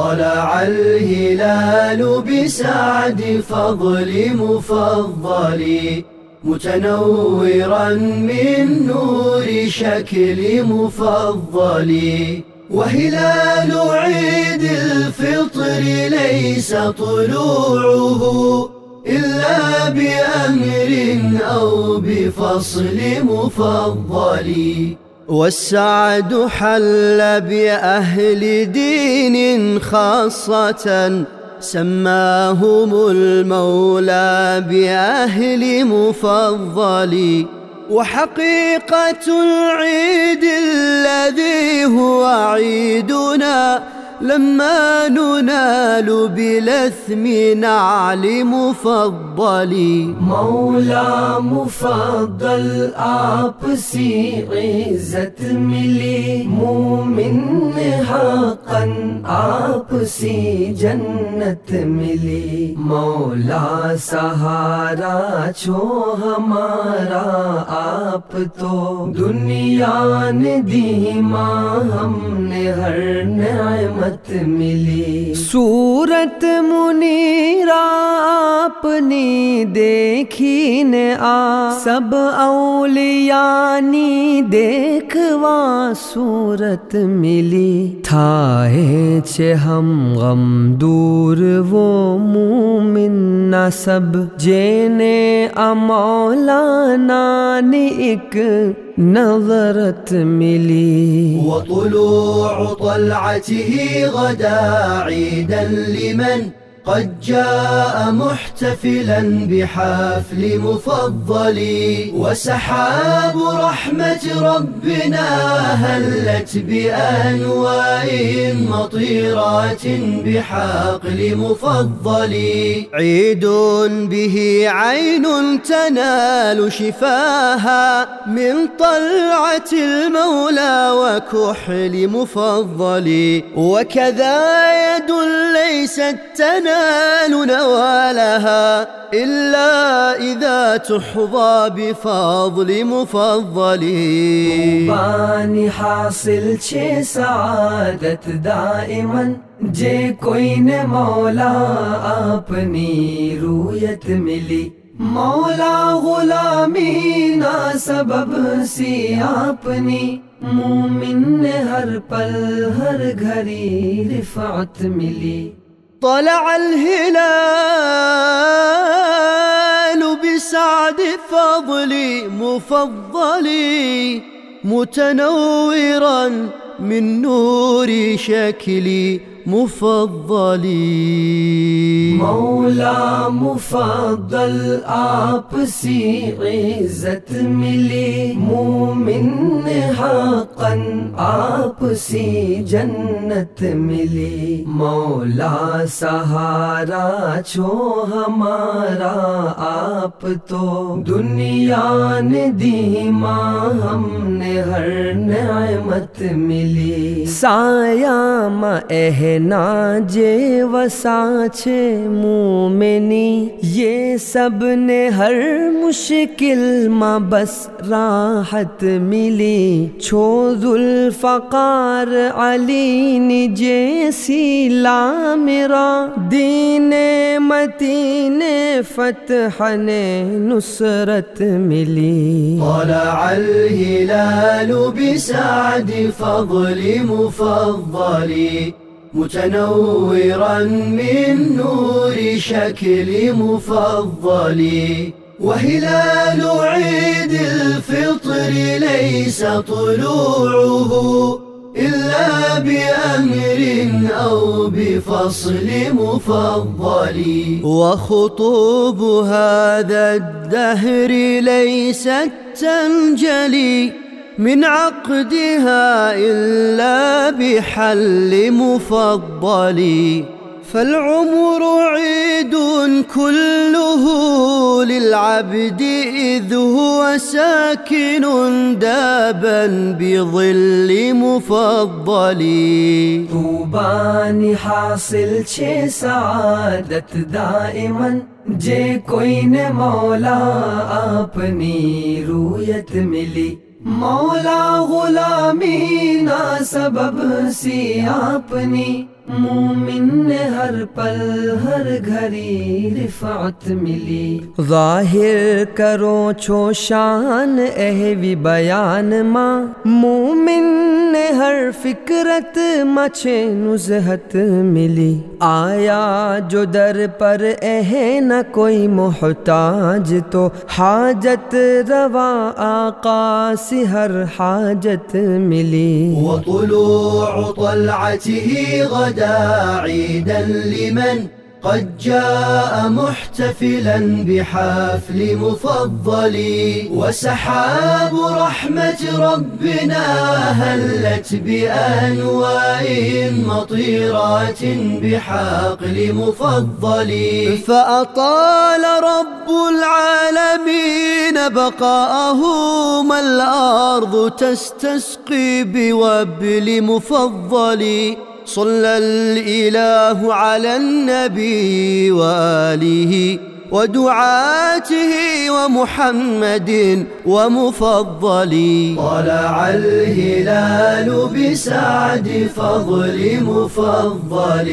طلع الهلال بسعد فضل مفضل متنورا من نور شكل مفضل وهلال عيد الفطر ليس طلوعه إلا بأمر أو بفصل مفضل والسعد حل بأهل دين خاصة سماهم المولى بأهل مفضل. وحقيقة العيد الذي هو عيدنا لما ننال بلثم نعل مفضل مولى مفضل آپ عزت ملي مومن نہا آپ سی جنت ملی۔ مولا سہارا چھو ہمارا، آپ تو دنیا نے دی ہم نے ہر نعمت ملی۔ سورت منیرا اپنی دیکھی نے آ۔ سب اولیانی دیکھوا صورت ملی۔ تھا ہم غم دور وہ مومن نہ سب جینے امولانا نے ایک نظرت ملی۔ وطلوع طلعته غدا عيدا لمن قد جاء محتفلا بحفل مفضلي وسحاب رحمة ربنا هلت بأنواع مطيرات بحقل مفضلي عيد به عين تنال شفاها من طلعة المولى وكحل مفضلي وكذا يد ليست تنال ينال نوالها إلا إذا تحظى بفضل مفضل بانی حاصل چھ سعادت دائماً، جے کوئی مولا اپنی رویت ملی۔ مولا غلامی نا سبب سی اپنی، مومن ہر پل ہر گھری رفعت ملی۔ طلع الهلال بسعد فضلي مفضلي متنورا من نور شكلي مفضلي مولا مفضل آبسي عزت ملي مو مومن حقا، آپ سی جنت ملی۔ مولا سہارا چھو ہمارا، آپ تو دنیا نے دی ہم نے ہر نعمت ملی۔ سایہ مہنا جے وساچ مومنی، یہ سب نے ہر مشکل ماں بس راحت मिली छो जुल्फकार अली निजे सीला मेरा दीने मतीने फतह ने नुसरत मिली طلع الهلال بسعد فضل مفضل متنورا من نور شكل مفضل وهلال عيد الفطر ليس طلوعه إلا بأمر أو بفصل مفضل. وخطوب هذا الدهر ليست تنجلي من عقدها إلا بحل مفضل. فالعمر عيد كله للعبد إذ هو ساكن دابا بظل مفضل طوبان حاصل شي سعادة دائما جي كوين مولا अपनी रूयत मिली मौला गुलामी ना सबब सी अपनी مومن نے ہر پل ہر گھڑی رفعت ملی۔ ظاہر کرو چھو شان اہوی بیان ماں مومن نے ہر فکرت مچے نزہت ملی۔ آیا جو در پر اہ نہ کوئی محتاج تو حاجت روا آقا سے ہر حاجت ملی۔ وطلوع طلعته غدا داعدا لمن قد جاء محتفلا بحفل مفضل وسحاب رحمة ربنا هلت بأنواع مطيرات بحقل مفضل. فأطال رب العالمين بقاءه ما الأرض تستسقي بوبل مفضل. صلى الإله على النبي وآله ودعاته ومحمد ومفضل. طلع الهلال بسعد فضل مفضل.